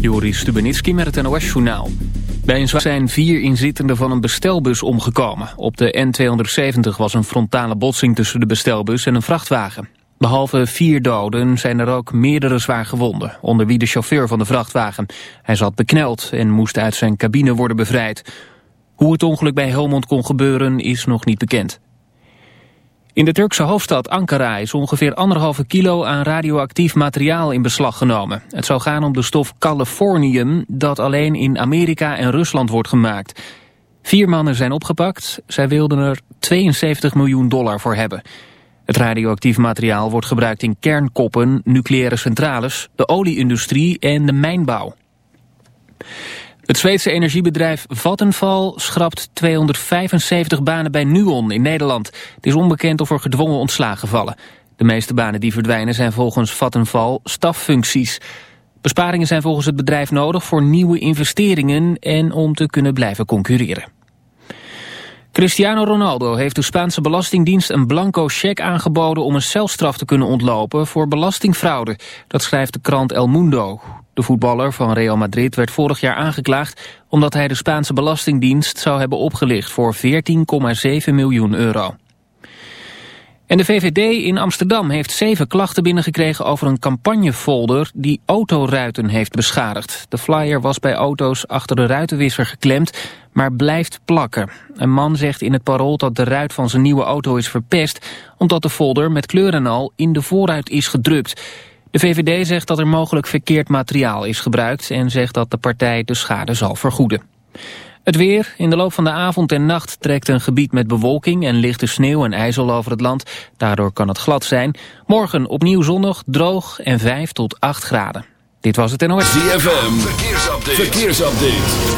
Joris Stubenitski met het NOS-journaal. Bij een zijn vier inzittenden van een bestelbus omgekomen. Op de N270 was een frontale botsing tussen de bestelbus en een vrachtwagen. Behalve vier doden zijn er ook meerdere zwaar gewonden, onder wie de chauffeur van de vrachtwagen. Hij zat bekneld en moest uit zijn cabine worden bevrijd. Hoe het ongeluk bij Helmond kon gebeuren is nog niet bekend. In de Turkse hoofdstad Ankara is ongeveer anderhalve kilo aan radioactief materiaal in beslag genomen. Het zou gaan om de stof californium dat alleen in Amerika en Rusland wordt gemaakt. Vier mannen zijn opgepakt. Zij wilden er 72 miljoen dollar voor hebben. Het radioactief materiaal wordt gebruikt in kernkoppen, nucleaire centrales, de olieindustrie en de mijnbouw. Het Zweedse energiebedrijf Vattenfall schrapt 275 banen bij Nuon in Nederland. Het is onbekend of er gedwongen ontslagen vallen. De meeste banen die verdwijnen zijn volgens Vattenfall staffuncties. Besparingen zijn volgens het bedrijf nodig voor nieuwe investeringen en om te kunnen blijven concurreren. Cristiano Ronaldo heeft de Spaanse Belastingdienst een blanco cheque aangeboden om een celstraf te kunnen ontlopen voor belastingfraude. Dat schrijft de krant El Mundo. De voetballer van Real Madrid werd vorig jaar aangeklaagd omdat hij de Spaanse Belastingdienst zou hebben opgelicht voor 14,7 miljoen euro. En de VVD in Amsterdam heeft zeven klachten binnengekregen over een campagnefolder die autoruiten heeft beschadigd. De flyer was bij auto's achter de ruitenwisser geklemd, maar blijft plakken. Een man zegt in het parool dat de ruit van zijn nieuwe auto is verpest, omdat de folder met kleuren al in de voorruit is gedrukt. De VVD zegt dat er mogelijk verkeerd materiaal is gebruikt en zegt dat de partij de schade zal vergoeden. Het weer. In de loop van de avond en nacht trekt een gebied met bewolking en lichte sneeuw en ijzel over het land. Daardoor kan het glad zijn. Morgen opnieuw zonnig, droog en 5 tot 8 graden. Dit was het NOS. ZFM. Verkeersupdate. Verkeersupdate.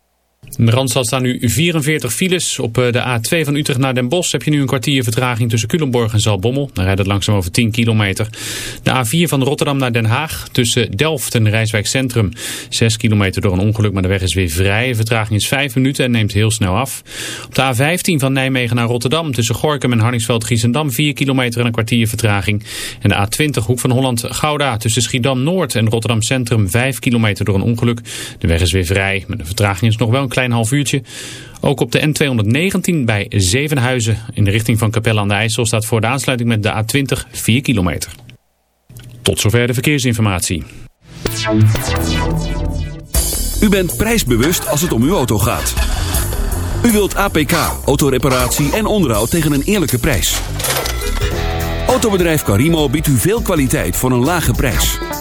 In de Randstad staan nu 44 files. Op eh, de A2 van Utrecht naar Den Bosch heb je nu een kwartier vertraging tussen Culemborg en Zalbommel. Dan rijdt het langzaam over 10 kilometer. De A4 van Rotterdam naar Den Haag tussen Delft en Rijswijk Centrum. 6 kilometer door een ongeluk, maar de weg is weer vrij. vertraging is 5 minuten en neemt heel snel af. Op de A15 van Nijmegen naar Rotterdam tussen Gorkum en Harningsveld-Giessendam 4 kilometer en een kwartier vertraging. En de A20 hoek van Holland-Gouda tussen Schiedam-Noord en Rotterdam Centrum 5 kilometer door een ongeluk. De weg is weer vrij, maar de vertraging is nog wel een klein klein half uurtje. Ook op de N219 bij Zevenhuizen in de richting van Capelle aan de IJssel staat voor de aansluiting met de A20 4 kilometer. Tot zover de verkeersinformatie. U bent prijsbewust als het om uw auto gaat. U wilt APK, autoreparatie en onderhoud tegen een eerlijke prijs. Autobedrijf Carimo biedt u veel kwaliteit voor een lage prijs.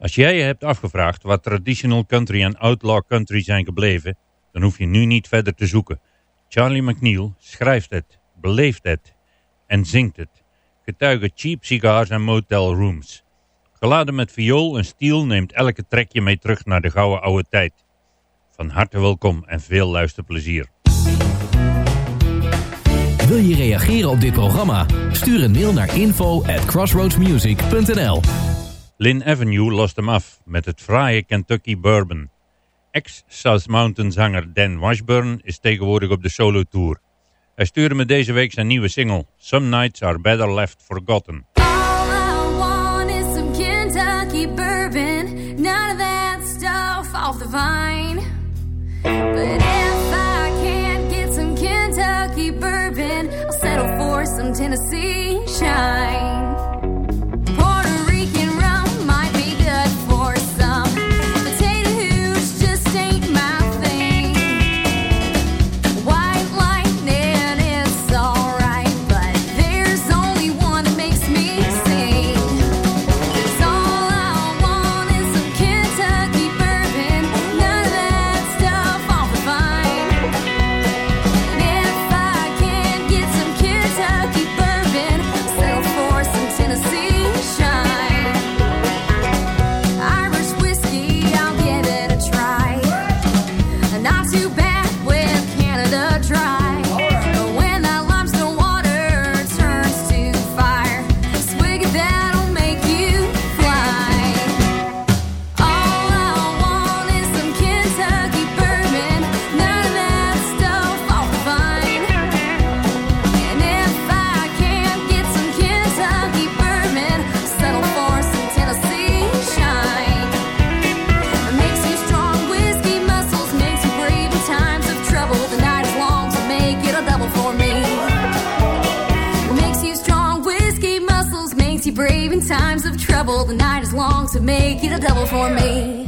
Als jij je hebt afgevraagd waar traditional country en outlaw country zijn gebleven, dan hoef je nu niet verder te zoeken. Charlie McNeil schrijft het, beleeft het en zingt het. Getuigen cheap cigars en motel rooms. Geladen met viool en stiel neemt elke trekje mee terug naar de gouden oude tijd. Van harte welkom en veel luisterplezier. Wil je reageren op dit programma? Stuur een mail naar info at crossroadsmusic.nl Lynn Avenue lost hem af met het fraaie Kentucky Bourbon. Ex-South Mountain zanger Dan Washburn is tegenwoordig op de solo tour. Hij stuurde me deze week zijn nieuwe single, Some Nights Are Better Left Forgotten. Tennessee shine to make you the devil for me.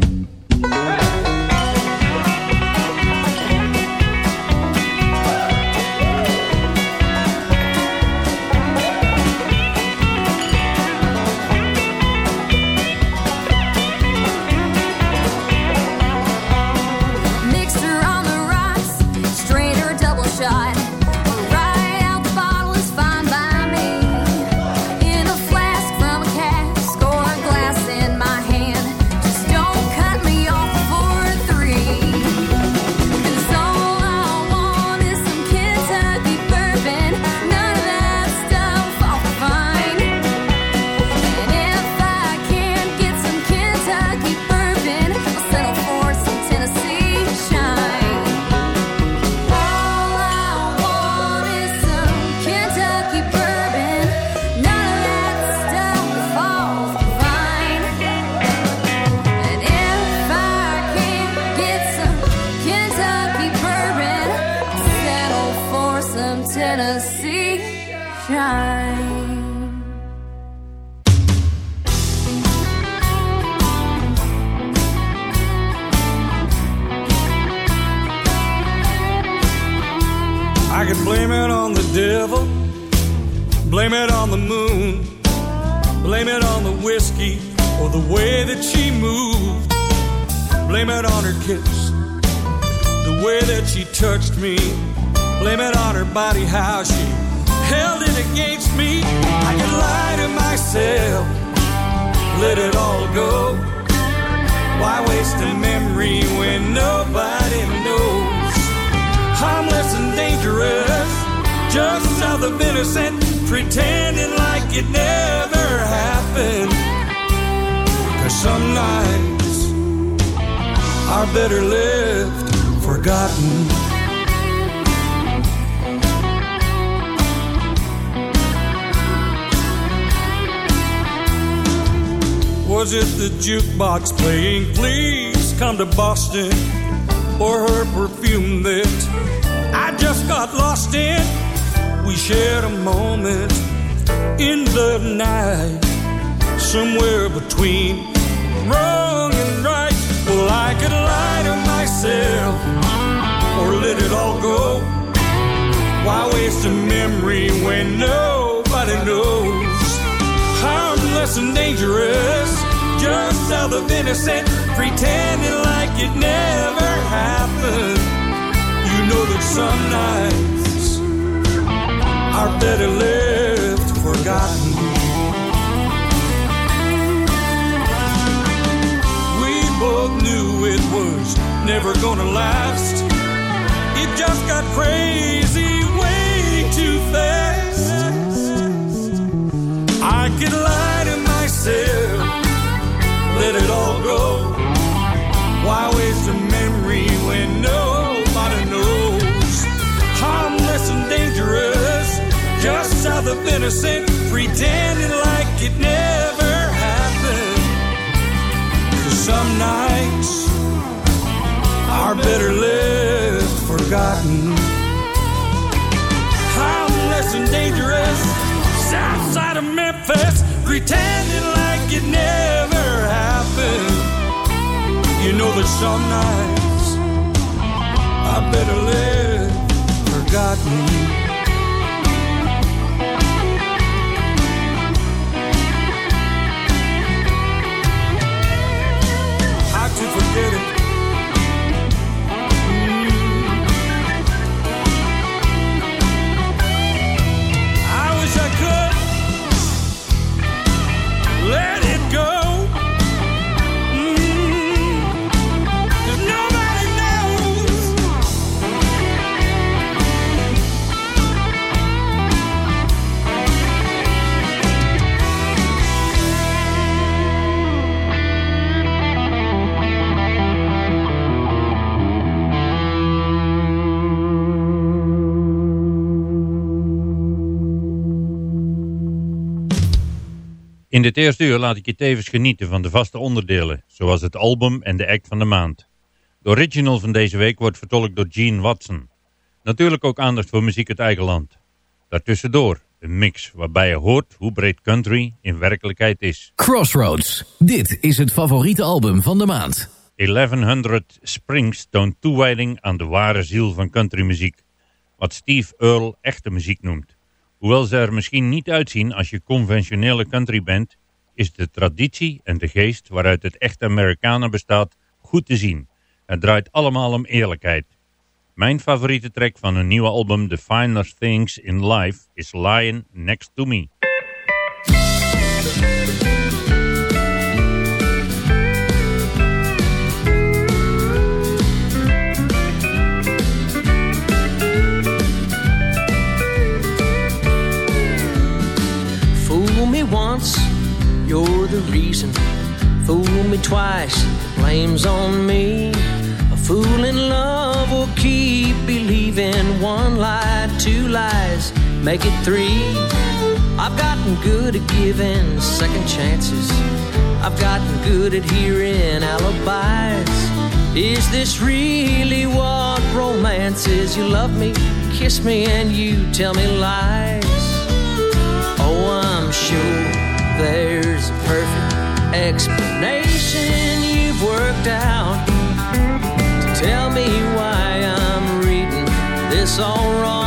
Blame it on the whiskey or the way that she moved. Blame it on her kiss, the way that she touched me. Blame it on her body, how she held it against me. I could lie to myself, let it all go. Why waste a memory when nobody knows? Harmless and dangerous, just south of innocent, pretending like it never happened. Cause some nights are better lived forgotten. Was it the jukebox playing Please Come to Boston? Or her perfume that I just got lost in? We shared a moment in the night, somewhere between wrong and right. Well, I could lie to myself or let it all go. Why waste a memory when nobody knows? Harmless and dangerous, just south of innocent, pretending like it never happened. You know that some nights are better lived forgotten. We both knew it was never gonna last. It just got crazy way too fast. I could lie to myself, let it all innocent, pretending like it never happened. 'Cause some nights are better lived forgotten. Harmless and dangerous, south side of Memphis, pretending like it never happened. You know that some nights are better lived forgotten. In dit eerste uur laat ik je tevens genieten van de vaste onderdelen, zoals het album en de act van de maand. De original van deze week wordt vertolkt door Gene Watson. Natuurlijk ook aandacht voor muziek uit eigen land. Daartussendoor een mix waarbij je hoort hoe breed country in werkelijkheid is. Crossroads. Dit is het favoriete album van de maand. 1100 Springs toont toewijding aan de ware ziel van countrymuziek. Wat Steve Earle echte muziek noemt. Hoewel ze er misschien niet uitzien als je conventionele country bent, is de traditie en de geest waaruit het echte Amerikanen bestaat goed te zien. Het draait allemaal om eerlijkheid. Mijn favoriete track van hun nieuwe album The Finer Things in Life is Lying Next to Me. You're the reason. Fool me twice, blame's on me. A fool in love will keep believing one lie, two lies, make it three. I've gotten good at giving second chances. I've gotten good at hearing alibis. Is this really what romance is? You love me, kiss me, and you tell me lies. Oh, I'm sure there's a perfect explanation you've worked out to tell me why I'm reading this all wrong.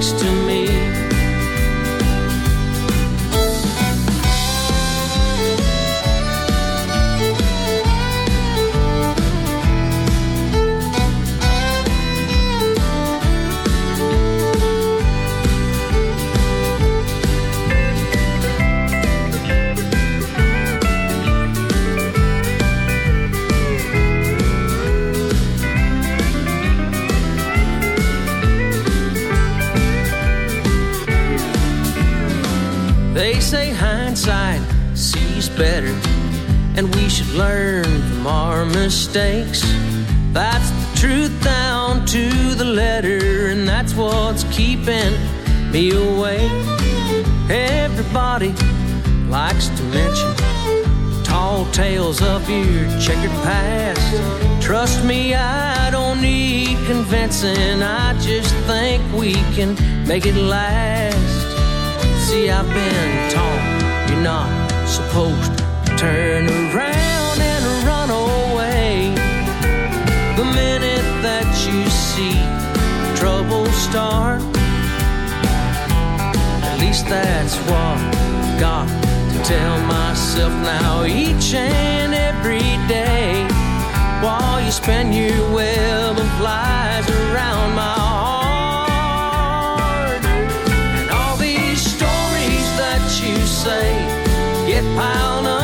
Next to me. Mistakes. That's the truth down to the letter, and that's what's keeping me awake. Everybody likes to mention tall tales of your checkered past. Trust me, I don't need convincing. I just think we can make it last. See, I've been taught you're not supposed to turn around minute that you see trouble start, at least that's what I've got to tell myself now each and every day. While you spin your web of lies around my heart, and all these stories that you say get piled up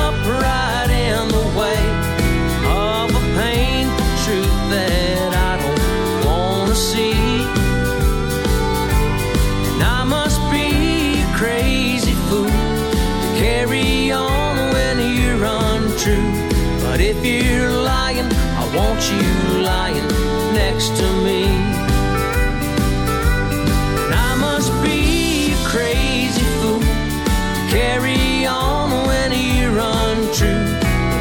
But if you're lying, I want you lying next to me. And I must be a crazy fool to carry on when you're untrue.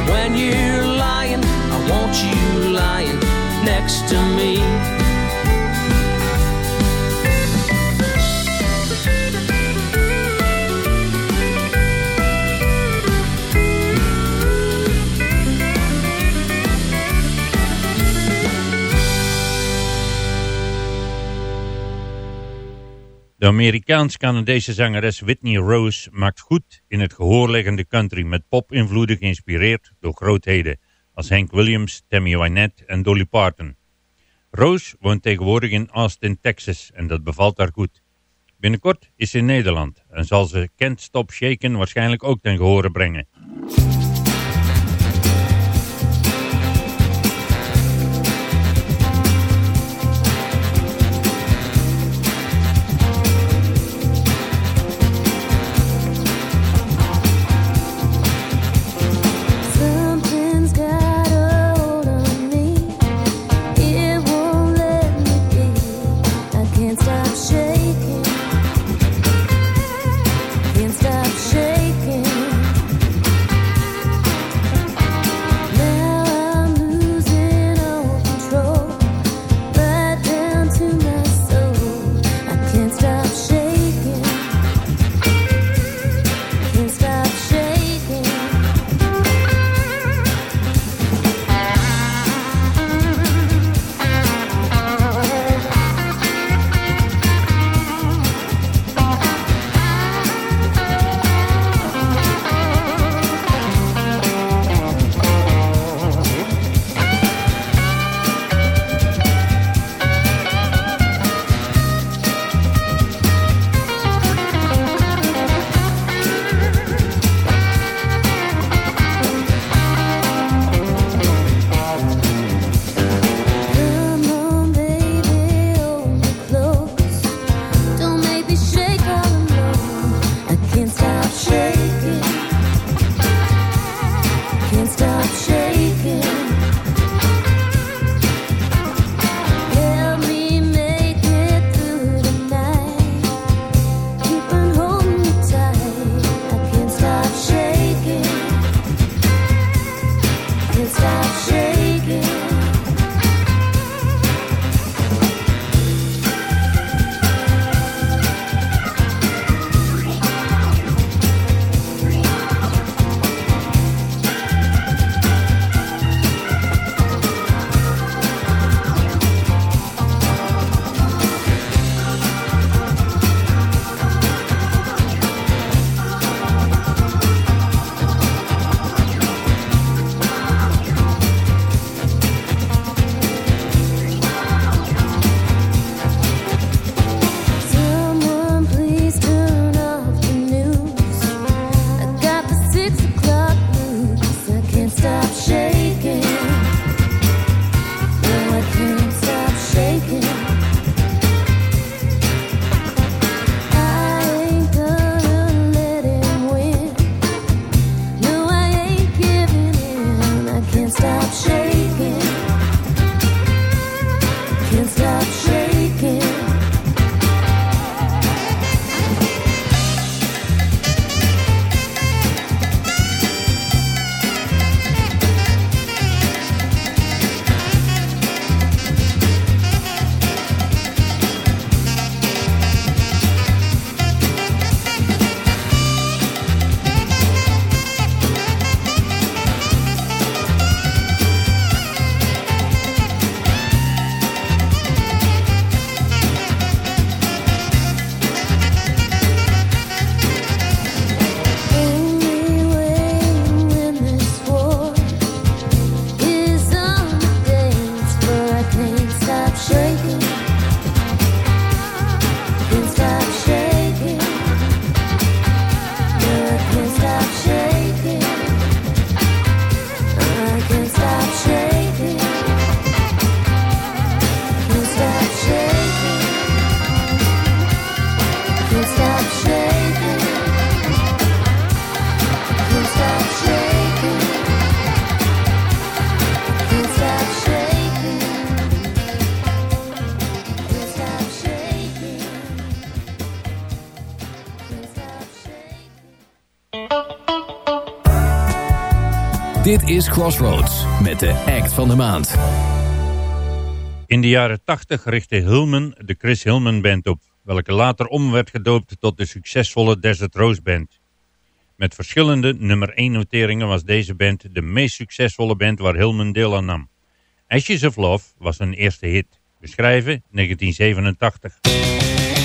But When you're lying, I want you lying next to me. De Amerikaans-Canadese zangeres Whitney Rose maakt goed in het gehoorleggende country met pop-invloeden geïnspireerd door grootheden als Hank Williams, Tammy Wynette en Dolly Parton. Rose woont tegenwoordig in Austin, Texas en dat bevalt haar goed. Binnenkort is ze in Nederland en zal ze Can't Stop Shaken waarschijnlijk ook ten gehore brengen. Stop Dit is Crossroads met de act van de maand. In de jaren 80 richtte Hillman de Chris Hillman Band op, welke later om werd gedoopt tot de succesvolle Desert Rose Band. Met verschillende nummer 1 noteringen was deze band de meest succesvolle band waar Hillman deel aan nam. Ashes of Love was hun eerste hit, beschrijven 1987.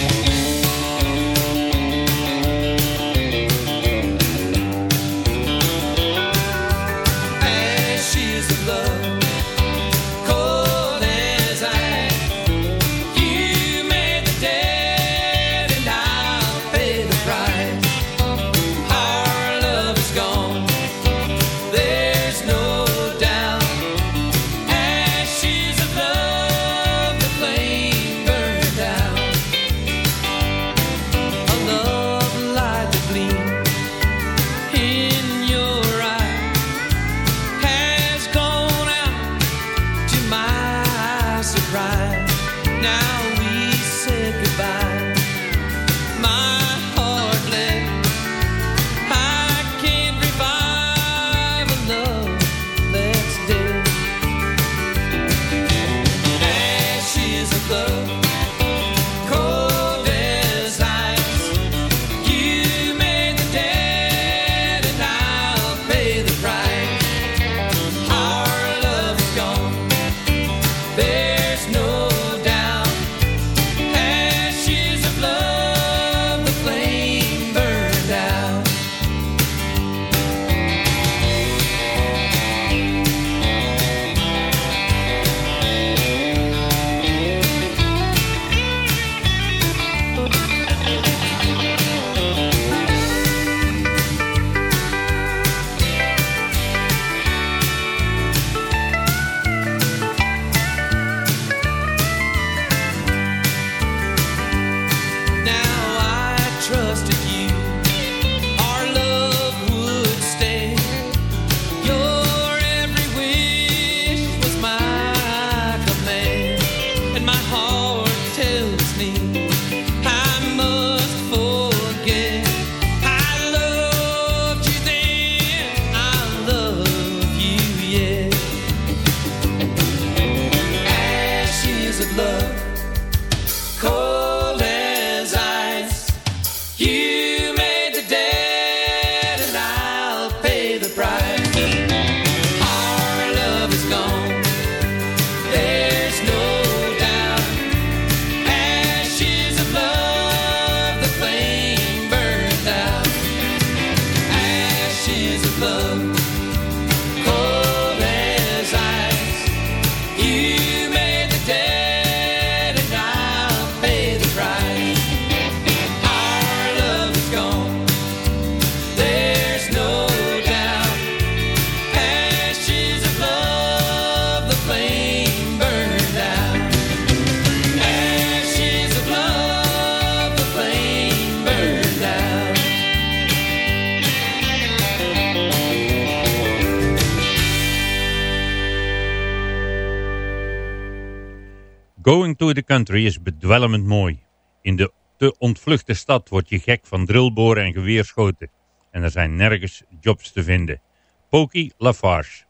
Country is bedwelmend mooi. In de te ontvluchte stad word je gek van drillboren en geweerschoten. En er zijn nergens jobs te vinden. Pokey Lafarge.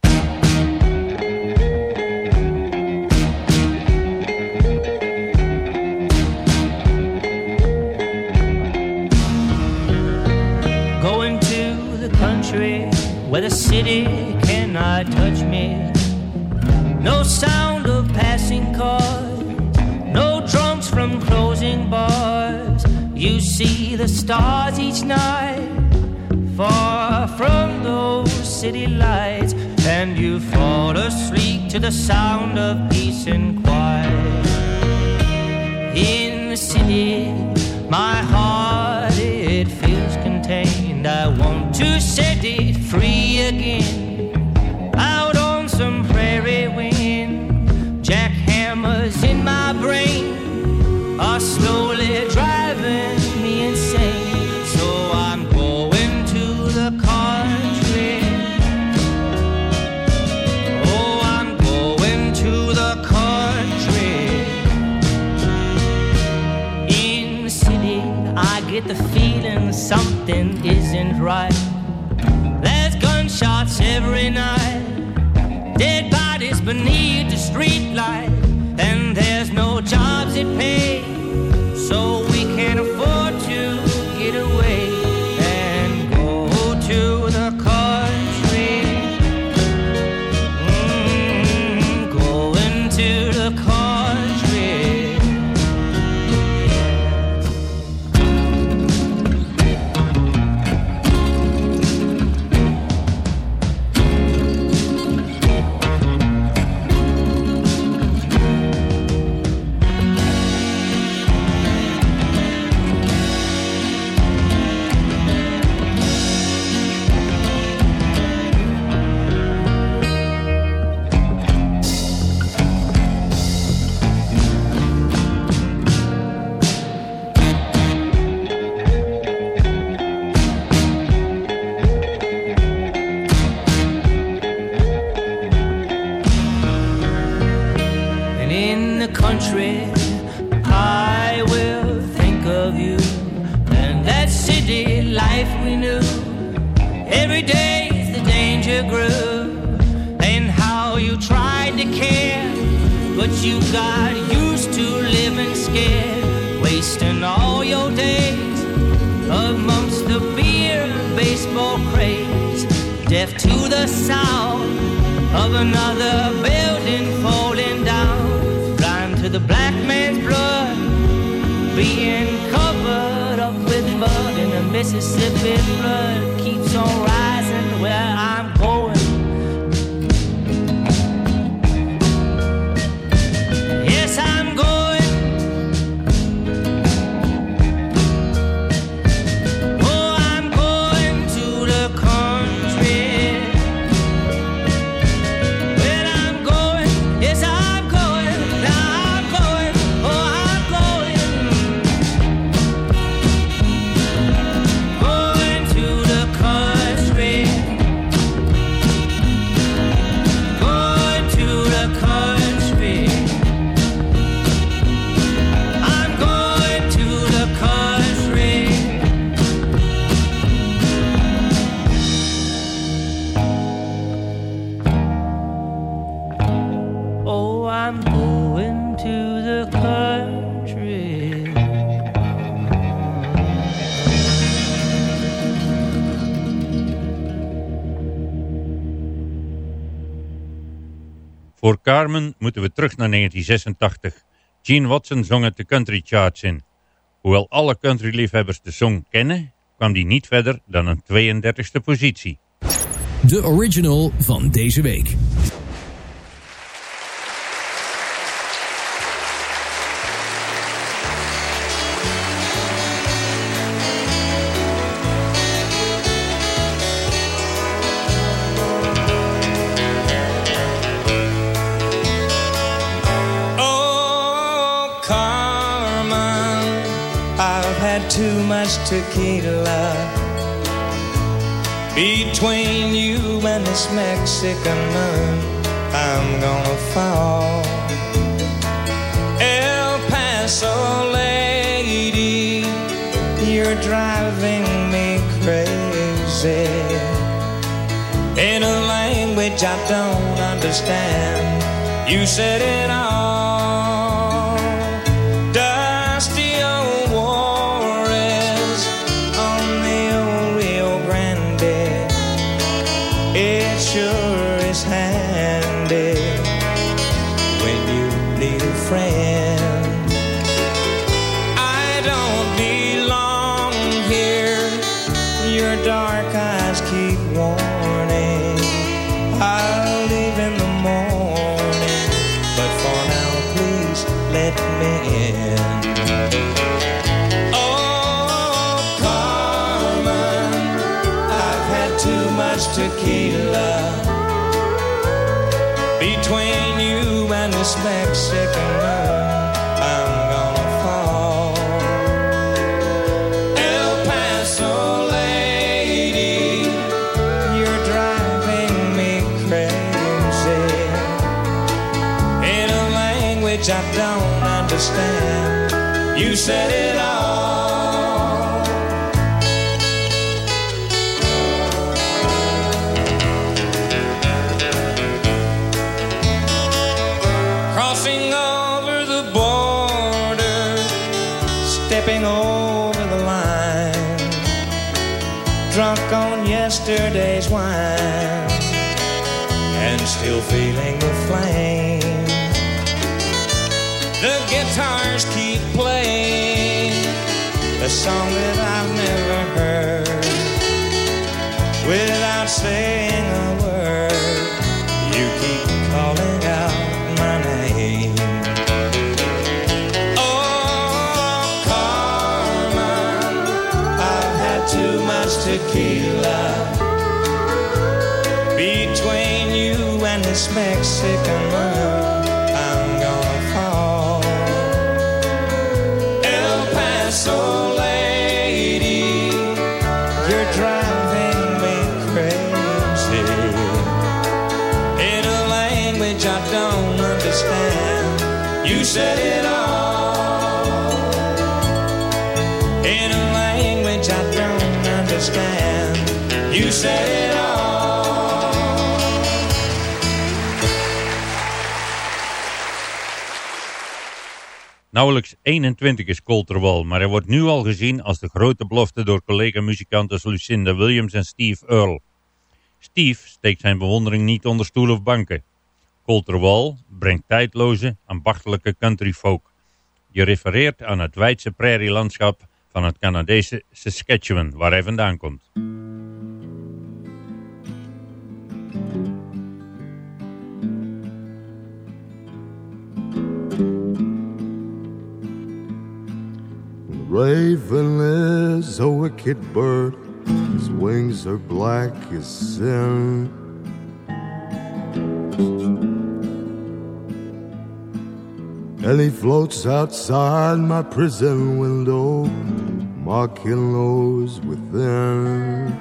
Going to the country where the city cannot touch me. No sound of passing cars, from closing bars. You see the stars each night, far from those city lights, and you fall asleep to the sound of peace and quiet. In the city, my heart it feels contained. I want to set it free again. Slowly driving me insane. So I'm going to the country. Oh, I'm going to the country. In the city, I get the feeling something isn't right. There's gunshots every night, dead bodies beneath the streetlight, and there's no jobs that pay, country, I will think of you and that city life we knew. Every day the danger grew, and how you tried to care, but you got used to living scared, wasting all your days amongst the beer and baseball craze, deaf to the sound of another to the black man's blood, being covered up with mud, and the Mississippi flood keeps on rising. Where Voor Carmen moeten we terug naar 1986. Gene Watson zong het de country charts in. Hoewel alle countryliefhebbers de song kennen, kwam die niet verder dan een 32e positie. De original van deze week. tequila. Between you and this Mexican moon I'm gonna fall. El Paso lady You're driving me crazy. In a language I don't understand You said it all. Language I don't understand. You said it all. Crossing over the border, stepping over the line, drunk on yesterday's wine, and still feeling the flame. Guitars keep playing a song that I've never heard without saying a word. You keep calling out my name. Oh, Carmen, I've had too much tequila between you and this Mexican moon. Nauwelijks 21 is Colterwall, maar hij wordt nu al gezien als de grote belofte door collega-muzikanten Lucinda Williams en Steve Earle. Steve steekt zijn bewondering niet onder stoel of banken. Colterwall brengt tijdloze, ambachtelijke country folk. Je refereert aan het wijdse prairielandschap van het Canadese Saskatchewan, waar hij vandaan komt. Raven is a wicked bird, his wings are black as sin. And he floats outside my prison window, mocking those within.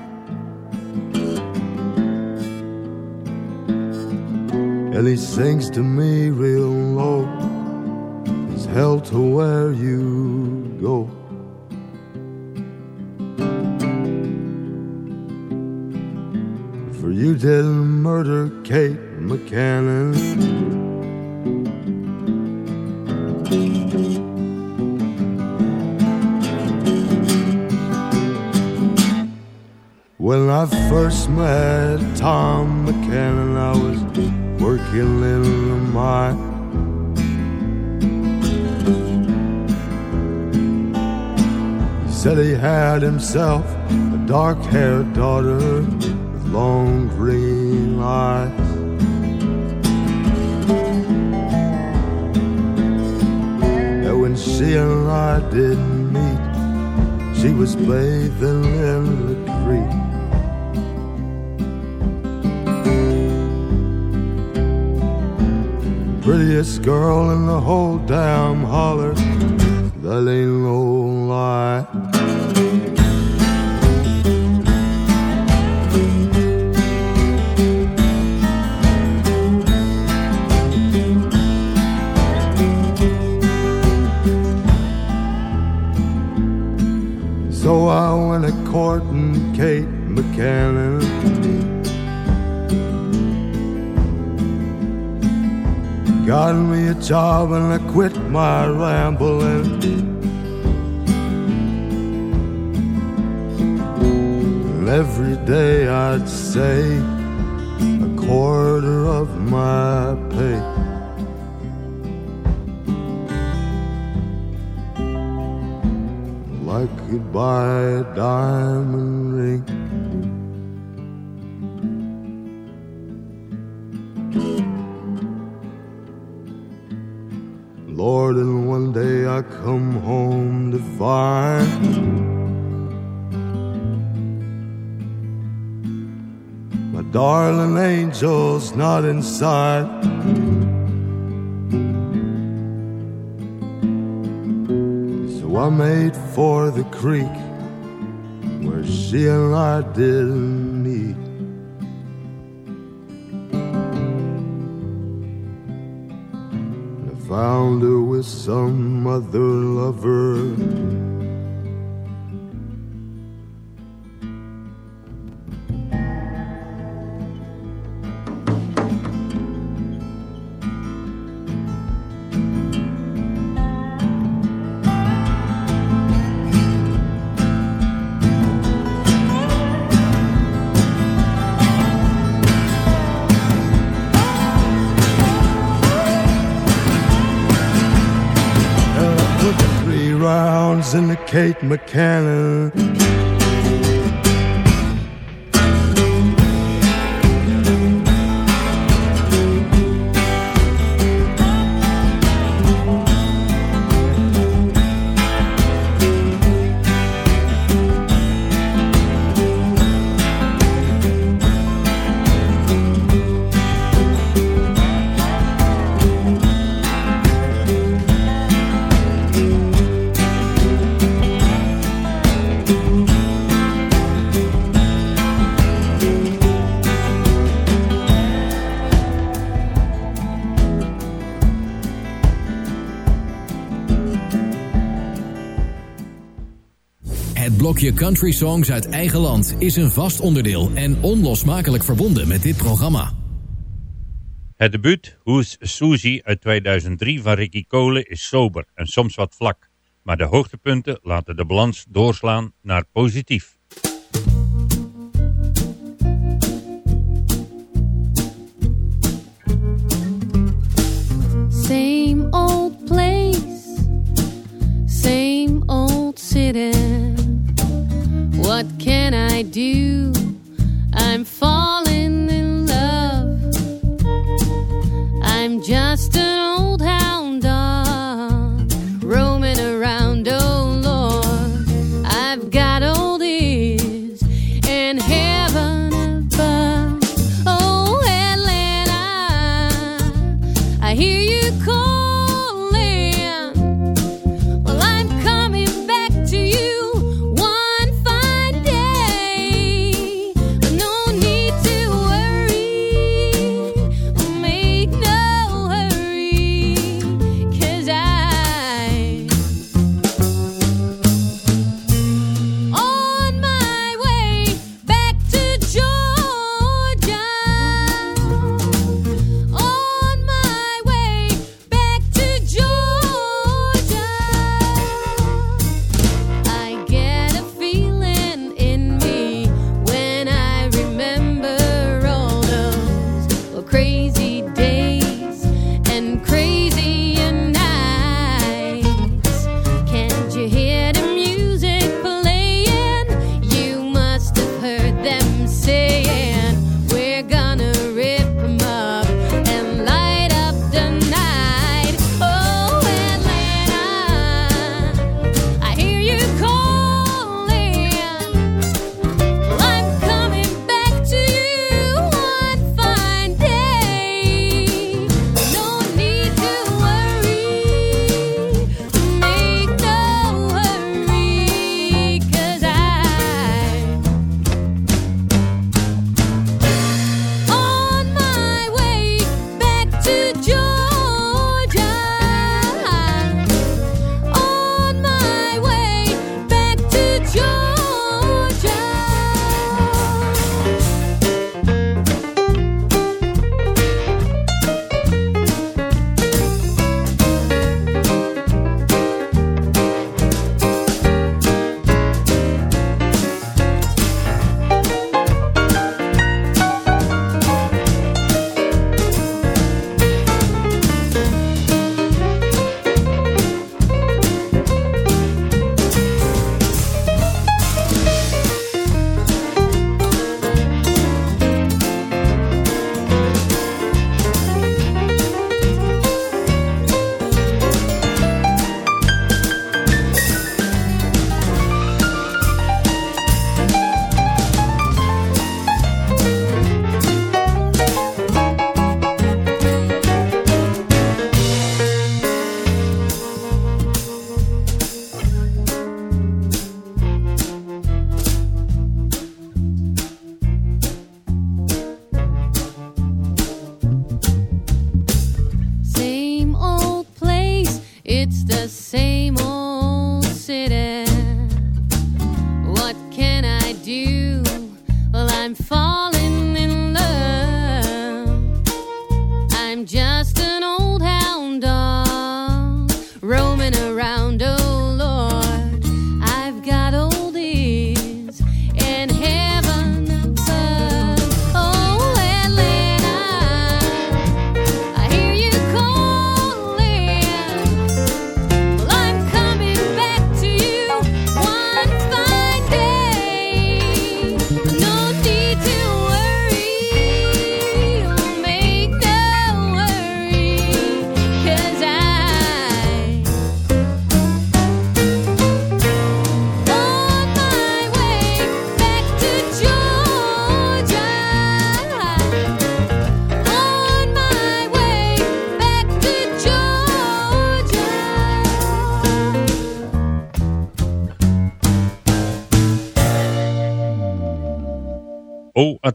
And he sings to me real low, it's hell to where you go. You didn't murder Kate McCannon. When I first met Tom McCannon, I was working in the mine. He said he had himself a dark haired daughter long green eyes. And when she and I did meet, she was bathing in the creek. Prettiest girl in the whole damn holler. That ain't job and I quit my rambling. And every day I'd say a quarter of my pay. Like you'd buy a diamond Lord, and one day I come home to find my darling angel's not inside. So I made for the creek where she and I didn't found her with some other lover. Kate McCannon. Blokje country songs uit eigen land is een vast onderdeel en onlosmakelijk verbonden met dit programma. Het debuut Who's Susie uit 2003 van Ricky Cole is sober en soms wat vlak. Maar de hoogtepunten laten de balans doorslaan naar positief. Same old place, same old city. What can I do? I'm falling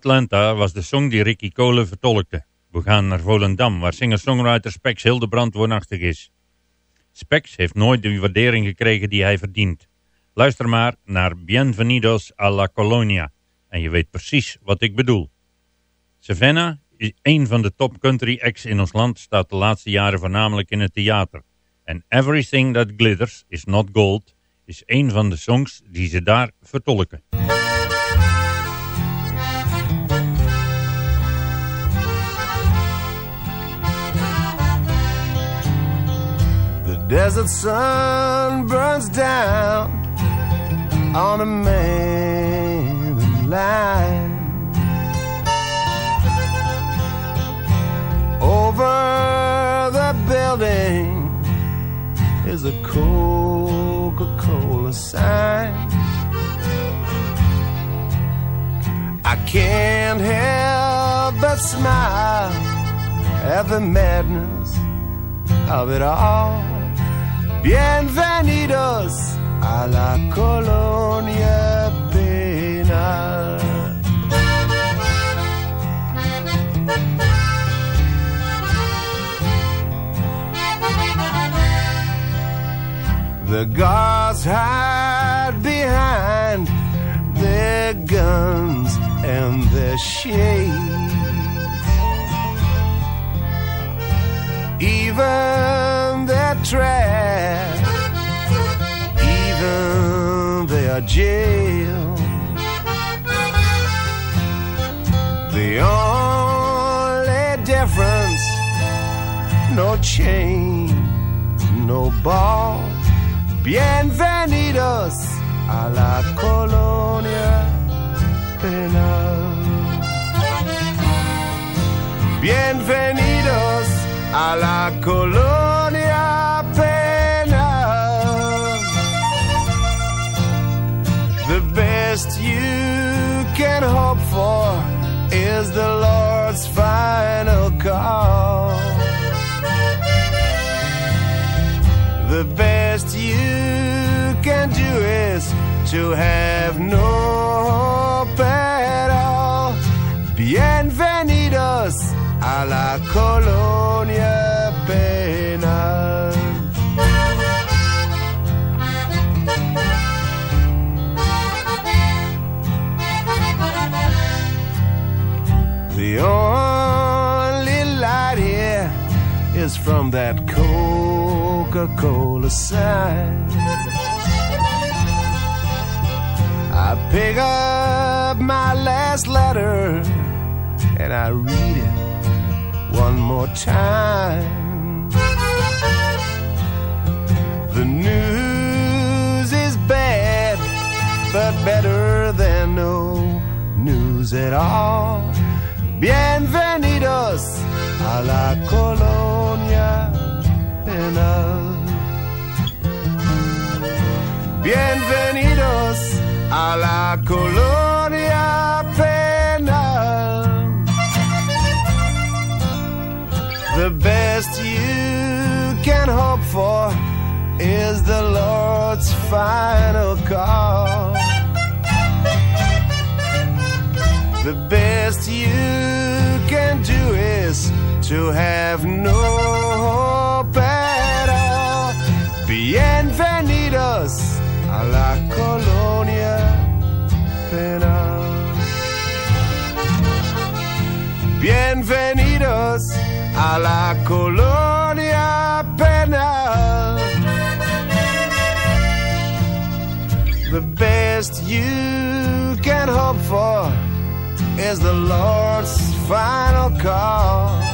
Atlanta was de song die Ricky Cole vertolkte. We gaan naar Volendam, waar singer-songwriter Spex Hildebrand woonachtig is. Spex heeft nooit de waardering gekregen die hij verdient. Luister maar naar Bienvenidos a la Colonia en je weet precies wat ik bedoel. Savannah een van de top country acts in ons land, staat de laatste jaren voornamelijk in het theater. En Everything That Glitters is Not Gold is een van de songs die ze daar vertolken. Desert sun burns down on a man in line. Over the building is a Coca-Cola sign. I can't help but smile at the madness of it all. Bienvenidos a la colonia penal. The guards hide behind their guns and their shades. Even their trash, even their jail. The only difference, no chain, no ball. Bienvenidos a la colonia colonia penal. The best you can hope for is the Lord's final call. The best you can do is to have from that Coca-Cola sign. I pick up my last letter and I read it one more time. The news is bad, but better than no news at all. Bienvenidos a la colonia penal. Bienvenidos a la colonia penal. The best you can hope for is the Lord's final call. The best you can do is to have no hope at all. Bienvenidos a la colonia penal. Bienvenidos a la colonia penal. The best you can hope for is the Lord's final call.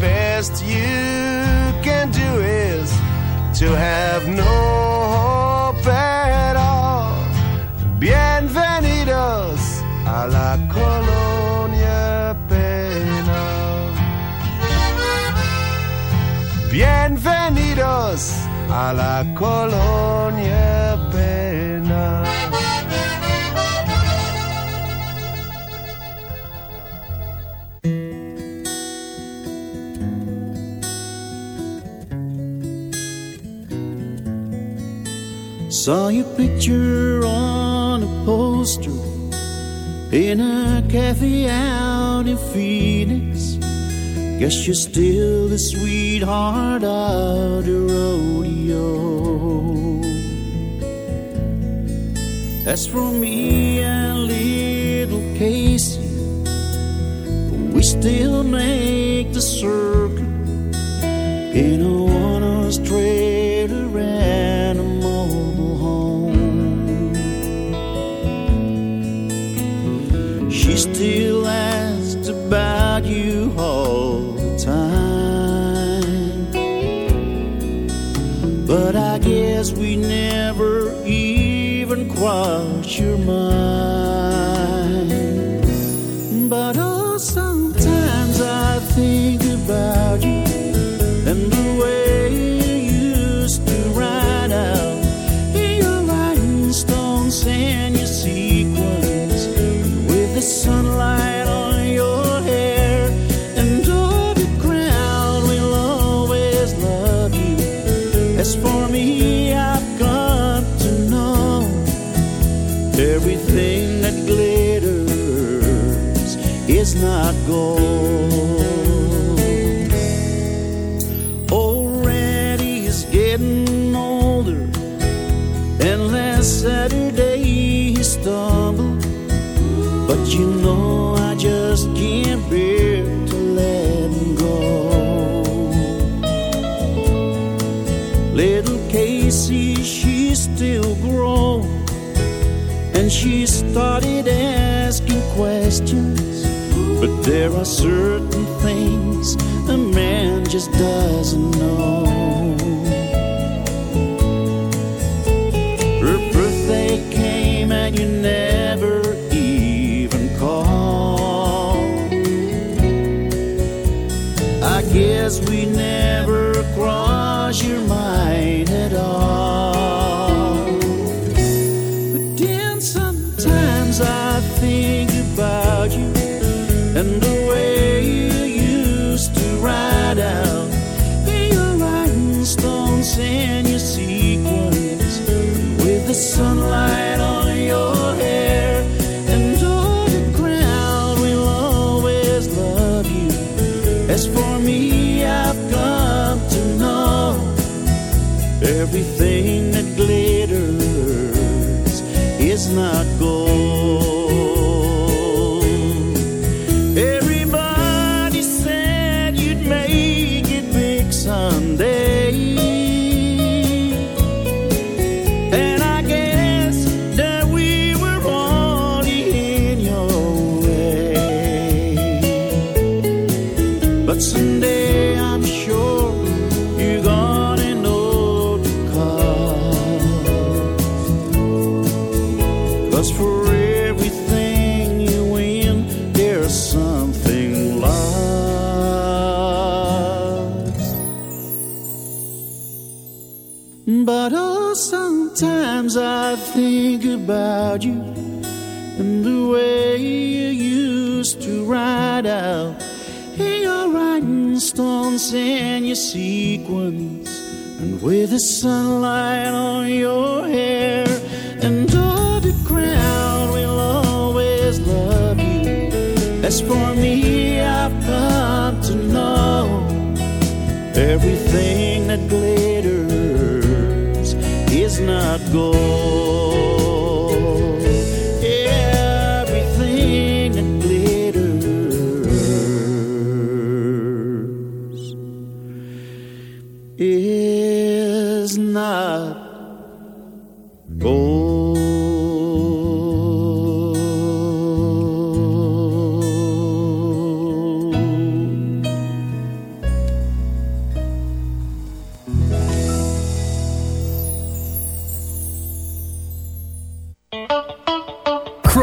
Best you can do is to have no hope at all. Bienvenidos a la colonia penal. Bienvenidos a la colonia Saw your picture on a poster in a cafe out in Phoenix. Guess you're still the sweetheart of the rodeo. As for me and little Casey, we still make the circuit in a one-horse trailer and about you all the time, but I guess we never even cross your mind. But oh, sometimes I think about you and the way there are certain things a man just doesn't know. Her birthday came and you never even called. I guess we never crossed your mind everything that glitters with the sunlight on your hair, and all the crowd will always love you. As for me, I've come to know everything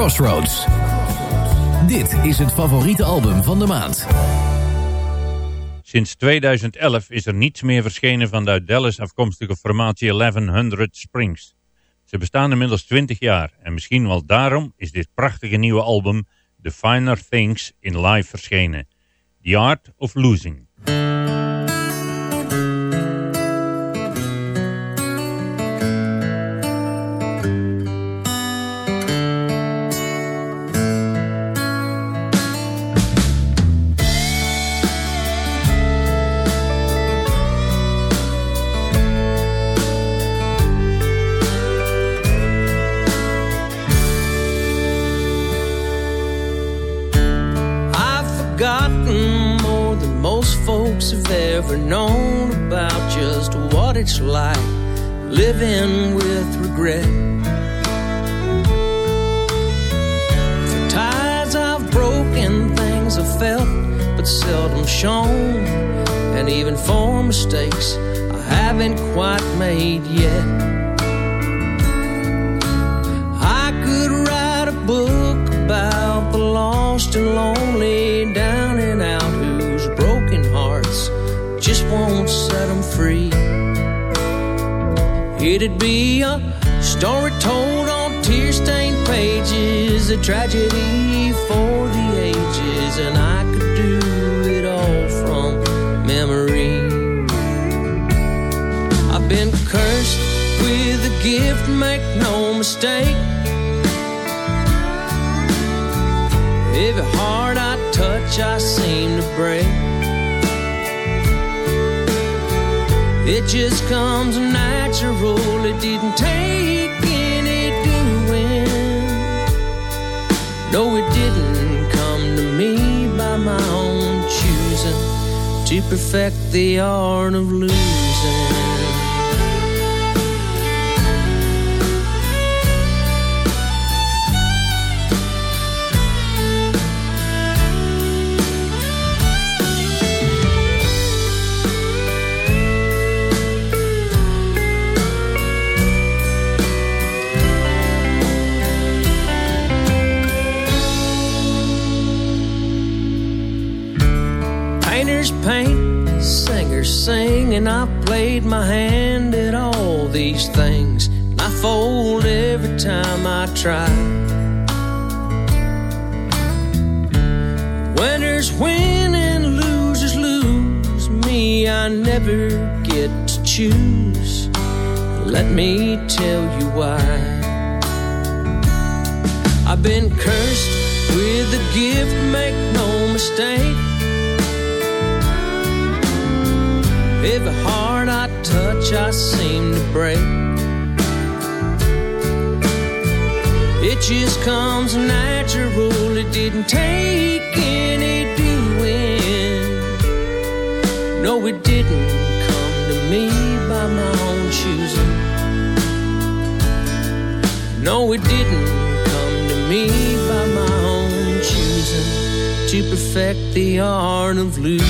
Crossroads. Dit is het favoriete album van de maand. Sinds 2011 is er niets meer verschenen van de uit Dallas afkomstige formatie 1100 Springs. Ze bestaan inmiddels 20 jaar en misschien wel daarom is dit prachtige nieuwe album The Finer Things in live verschenen. The Art of Losing. Living with regret. For ties I've broken, things I've felt but seldom shown, and even for mistakes I haven't quite made yet. It'd be a story told on tear stained pages, a tragedy for the ages, and I could do it all from memory. I've been cursed with a gift, make no mistake. Every heart I touch, I seem to break. It just comes natural, it didn't take any doing. No, it didn't come to me by my own choosing to perfect the art of losing. And I played my hand at all these things. And I fold every time I try. Winners win and losers lose. Me, I never get to choose. Let me tell you why. I've been cursed with a gift, make no mistake. Every heart I touch, I seem to break. It just comes natural, it didn't take any doing. No, it didn't come to me by my own choosing. No, it didn't come to me by my own choosing to perfect the art of losing.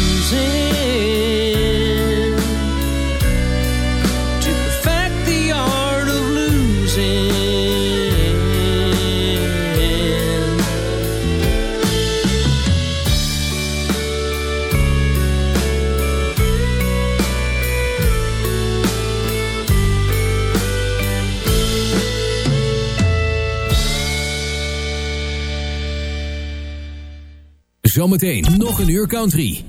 Zometeen nog een uur country.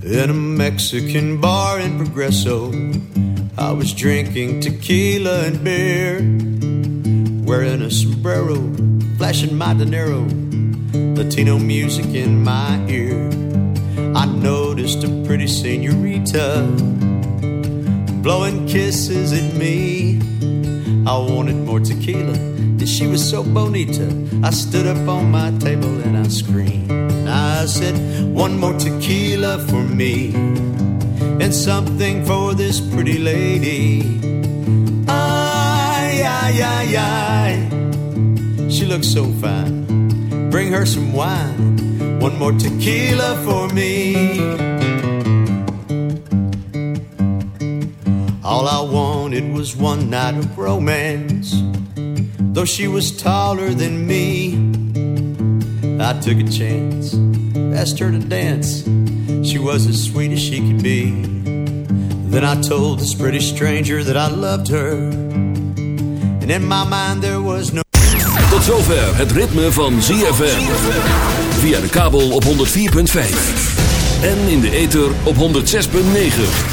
In a Mexican bar in Progreso, I was drinking tequila and beer, wearing a sombrero, flashing my dinero, Latino music in my ear. I noticed a pretty senorita blowing kisses at me. I wanted more tequila, and she was so bonita. I stood up on my table and I screamed. I said, One more tequila for me, and something for this pretty lady. Ay, ay, ay, ay. She looks so fine. Bring her some wine. One more tequila for me. All I wanted was one night of romance. Though she was taller than me, I took a chance, asked her to dance. She was as sweet as she could be. Then I told this pretty stranger that I loved her. And in my mind there was no. Tot zover het ritme van ZFM. Via de kabel op 104.5. En in de ether op 106.9.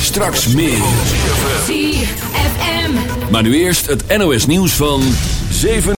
Straks meer. ZFM. Maar nu eerst het NOS nieuws van 7